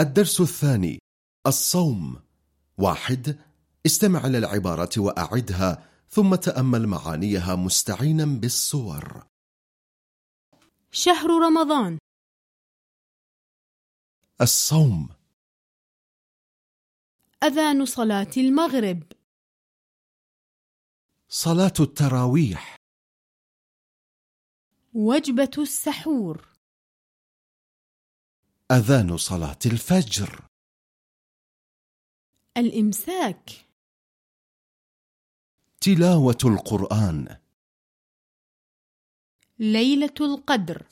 الدرس الثاني الصوم. واحد استمع إلى العبارة وأعدها ثم تأمل معانيها مستعينا بالصور. شهر رمضان. الصوم. أذان صلاة المغرب. صلاة التراويح. وجبة السحور. أذان صلاة الفجر. الإمساك. تلاوة القرآن. ليلة القدر.